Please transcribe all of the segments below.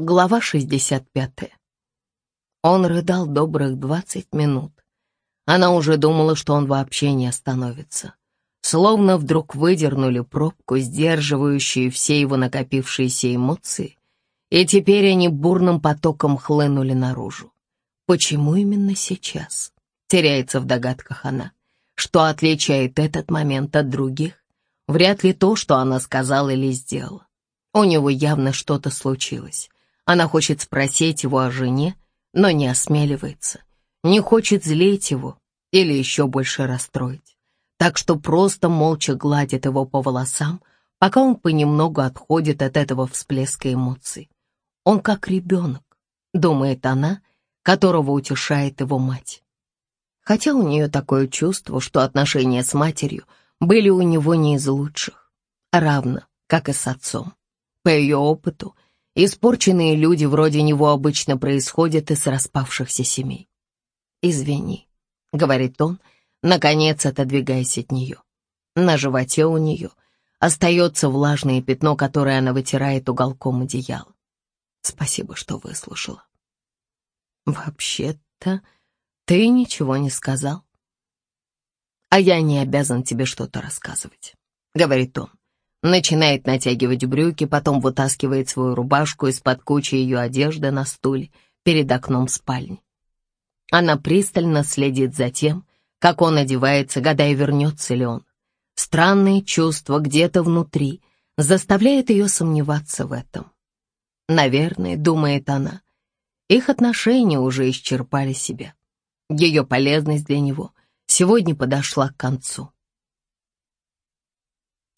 Глава 65. Он рыдал добрых 20 минут. Она уже думала, что он вообще не остановится. Словно вдруг выдернули пробку, сдерживающую все его накопившиеся эмоции, и теперь они бурным потоком хлынули наружу. Почему именно сейчас? Теряется в догадках она. Что отличает этот момент от других? Вряд ли то, что она сказала или сделала. У него явно что-то случилось. Она хочет спросить его о жене, но не осмеливается. Не хочет злить его или еще больше расстроить. Так что просто молча гладит его по волосам, пока он понемногу отходит от этого всплеска эмоций. Он как ребенок, думает она, которого утешает его мать. Хотя у нее такое чувство, что отношения с матерью были у него не из лучших, равно как и с отцом. По ее опыту, испорченные люди вроде него обычно происходят из распавшихся семей. «Извини», — говорит он, наконец отодвигаясь от нее. На животе у нее остается влажное пятно, которое она вытирает уголком одеяла. Спасибо, что выслушала. Вообще-то, ты ничего не сказал. А я не обязан тебе что-то рассказывать, говорит он. Начинает натягивать брюки, потом вытаскивает свою рубашку из-под кучи ее одежды на стуле перед окном спальни. Она пристально следит за тем, как он одевается, гадая, вернется ли он. Странное чувство где-то внутри заставляет ее сомневаться в этом. Наверное, думает она, их отношения уже исчерпали себя. Ее полезность для него сегодня подошла к концу.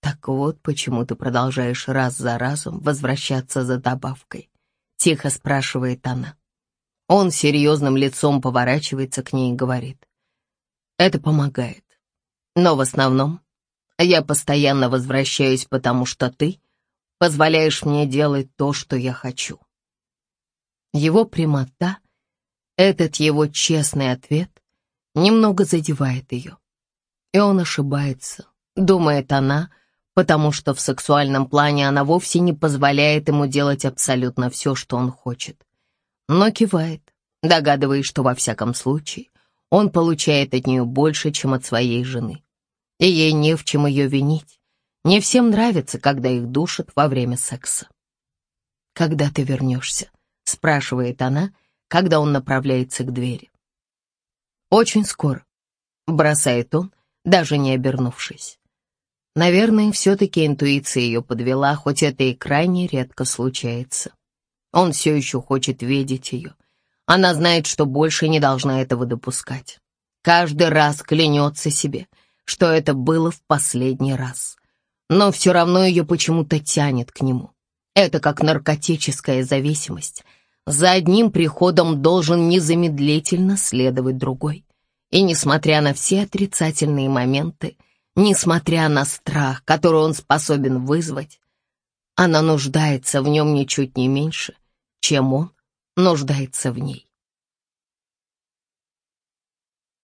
«Так вот, почему ты продолжаешь раз за разом возвращаться за добавкой?» — тихо спрашивает она. Он серьезным лицом поворачивается к ней и говорит. «Это помогает. Но в основном я постоянно возвращаюсь, потому что ты позволяешь мне делать то, что я хочу». Его прямота, этот его честный ответ, немного задевает ее. И он ошибается, думает она, потому что в сексуальном плане она вовсе не позволяет ему делать абсолютно все, что он хочет. Но кивает, догадываясь, что во всяком случае он получает от нее больше, чем от своей жены. И ей не в чем ее винить. Не всем нравится, когда их душат во время секса. «Когда ты вернешься?» — спрашивает она, когда он направляется к двери. «Очень скоро», — бросает он, даже не обернувшись. Наверное, все-таки интуиция ее подвела, хоть это и крайне редко случается. Он все еще хочет видеть ее. Она знает, что больше не должна этого допускать. Каждый раз клянется себе, что это было в последний раз. Но все равно ее почему-то тянет к нему. Это как наркотическая зависимость. За одним приходом должен незамедлительно следовать другой. И несмотря на все отрицательные моменты, Несмотря на страх, который он способен вызвать, она нуждается в нем ничуть не меньше, чем он нуждается в ней.